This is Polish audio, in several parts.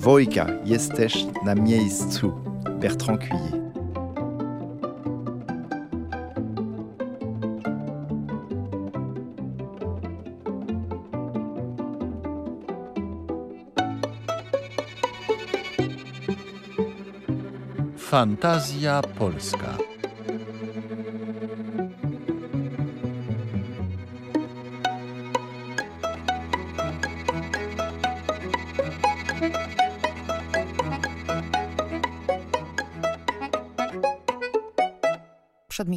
Dwójka jest też na miejscu. Bertrand Cuillet. Fantazja Polska.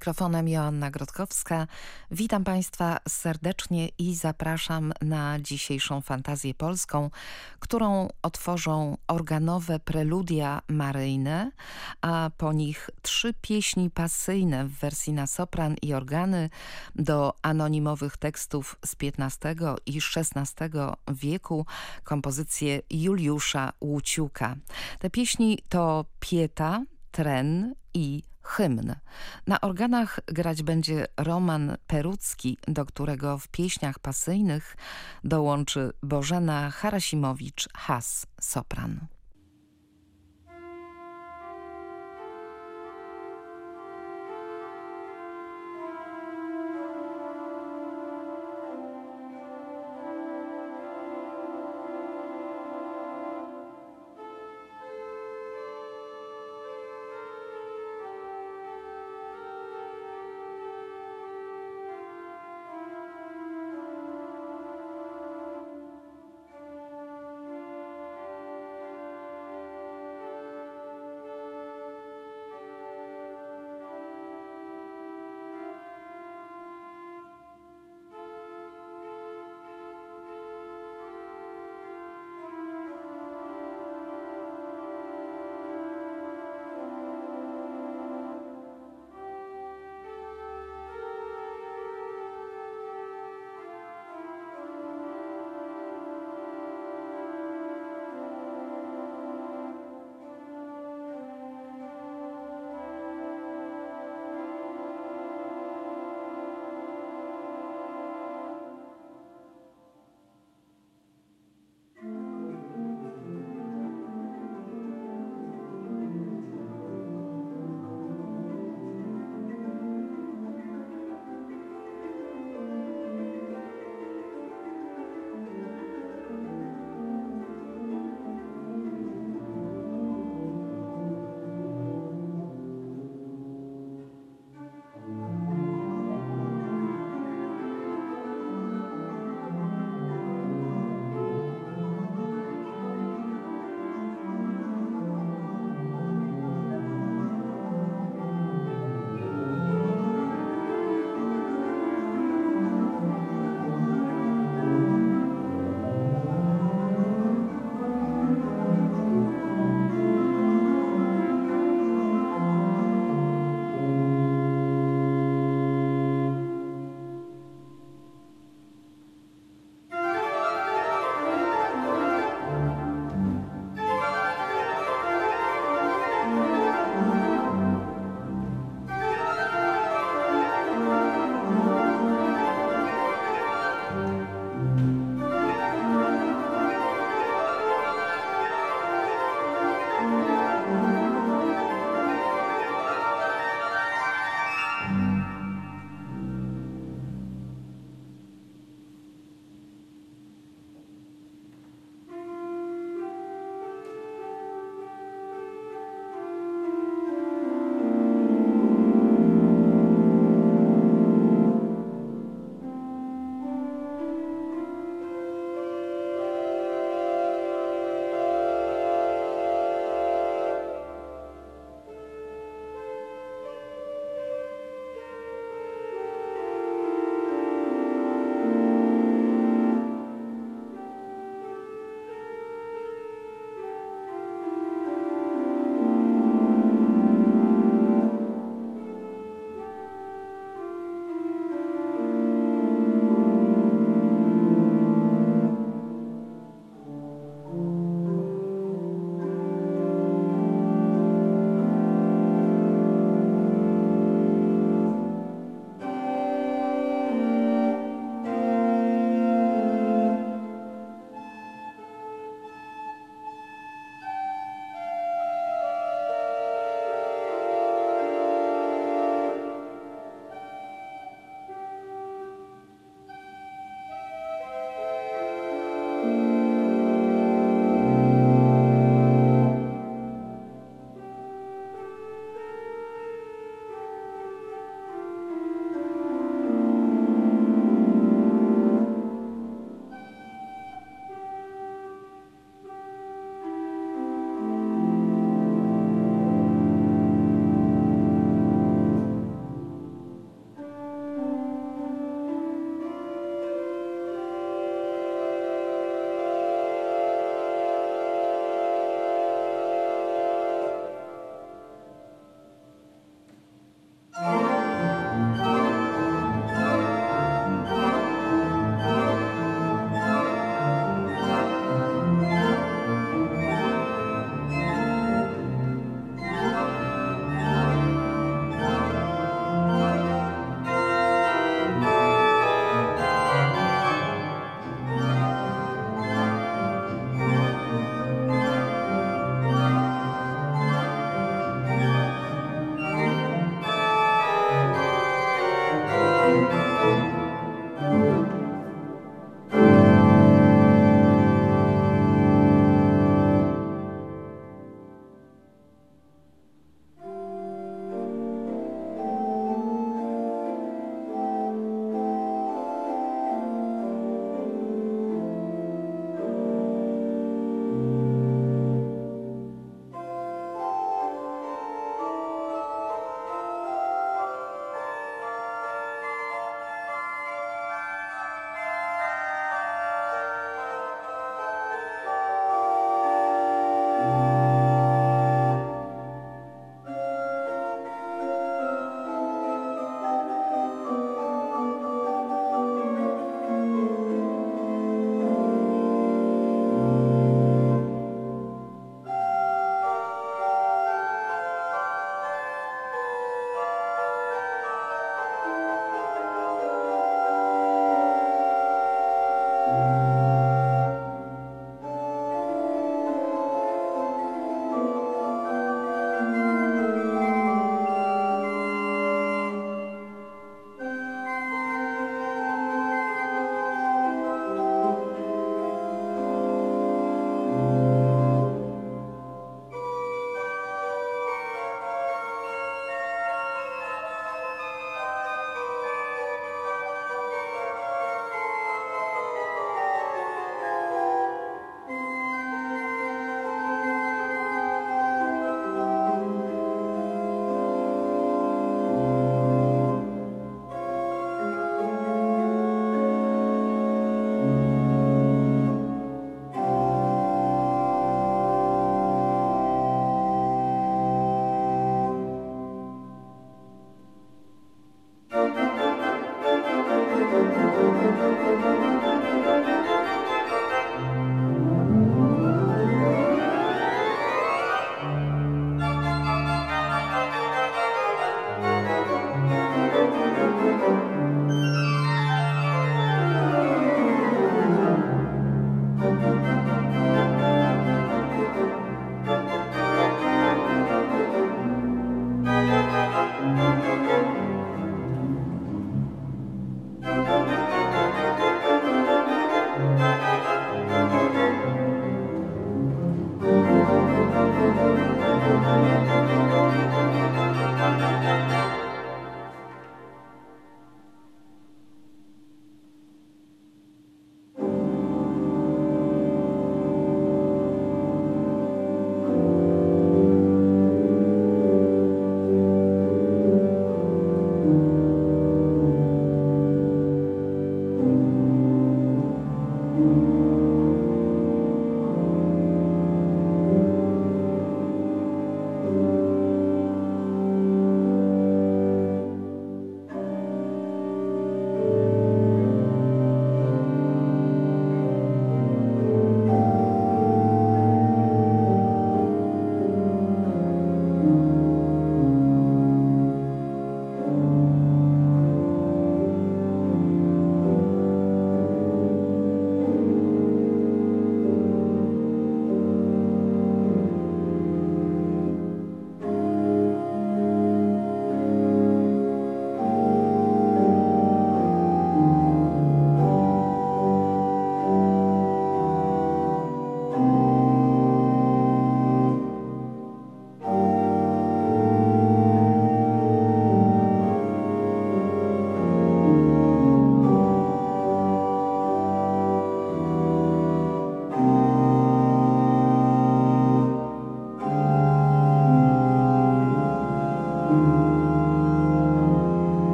Mikrofonem Joanna Grodkowska. Witam Państwa serdecznie i zapraszam na dzisiejszą fantazję polską, którą otworzą organowe preludia maryjne, a po nich trzy pieśni pasyjne w wersji na sopran i organy do anonimowych tekstów z XV i XVI wieku, kompozycje Juliusza Łuciuka. Te pieśni to Pieta, Tren i hymn. Na organach grać będzie Roman Perucki, do którego w pieśniach pasyjnych dołączy Bożena Harasimowicz-Has, sopran.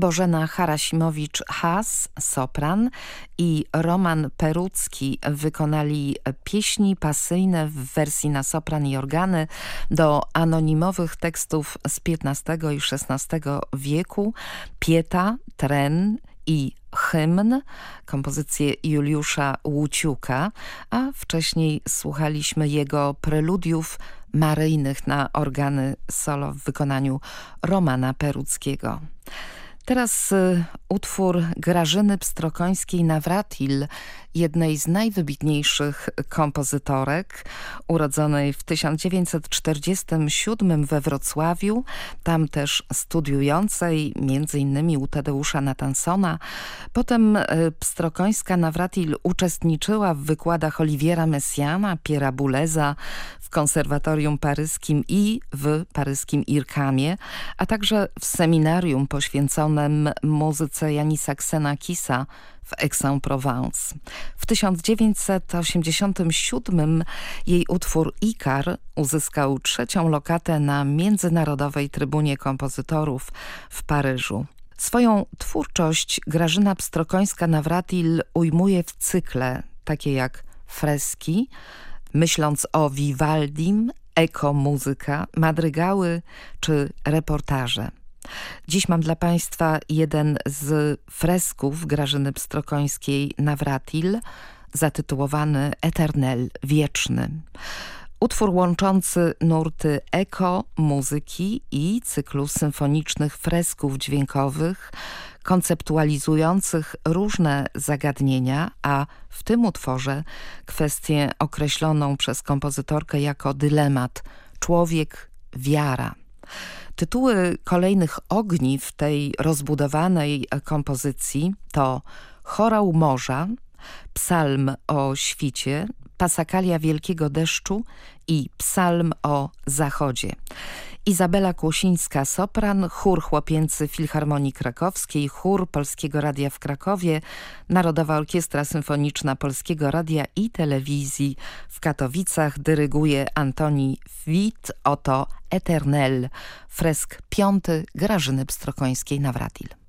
Bożena Harasimowicz-Has, sopran i Roman Perucki wykonali pieśni pasyjne w wersji na sopran i organy do anonimowych tekstów z XV i XVI wieku Pieta, Tren i hymn, kompozycję Juliusza Łuciuka, a wcześniej słuchaliśmy jego preludiów maryjnych na organy solo w wykonaniu Romana Peruckiego. Teraz y, utwór Grażyny Pstrokońskiej-Nawratil, jednej z najwybitniejszych kompozytorek, urodzonej w 1947 we Wrocławiu, tam też studiującej, innymi u Tadeusza Natansona. Potem y, Pstrokońska-Nawratil uczestniczyła w wykładach Oliwiera Messiana, Piera Buleza w konserwatorium paryskim i w paryskim Irkamie, a także w seminarium poświęconym muzyce Janisa Kisa w Aix-en-Provence. W 1987 jej utwór Ikar uzyskał trzecią lokatę na Międzynarodowej Trybunie Kompozytorów w Paryżu. Swoją twórczość Grażyna Pstrokońska-Nawratil ujmuje w cykle, takie jak freski, myśląc o Vivaldim, ekomuzyka, madrygały czy reportaże. Dziś mam dla Państwa jeden z fresków Grażyny Pstrokońskiej Nawratil, zatytułowany Eternel, Wieczny. Utwór łączący nurty eko, muzyki i cyklu symfonicznych fresków dźwiękowych, konceptualizujących różne zagadnienia, a w tym utworze kwestię określoną przez kompozytorkę jako dylemat człowiek, wiara. Tytuły kolejnych ogniw tej rozbudowanej kompozycji to Chorał Morza, Psalm o świcie, Pasakalia Wielkiego Deszczu i Psalm o Zachodzie. Izabela Kłosińska, sopran, chór chłopięcy Filharmonii Krakowskiej, chór Polskiego Radia w Krakowie, Narodowa Orkiestra Symfoniczna Polskiego Radia i Telewizji w Katowicach dyryguje Antoni Wit, oto Eternel, fresk piąty Grażyny Pstrokońskiej-Nawratil.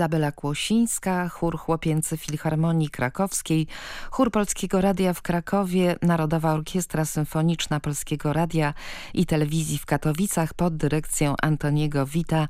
Izabela Kłosińska, chór chłopięcy Filharmonii Krakowskiej, chór Polskiego Radia w Krakowie, Narodowa Orkiestra Symfoniczna Polskiego Radia i Telewizji w Katowicach pod dyrekcją Antoniego Wita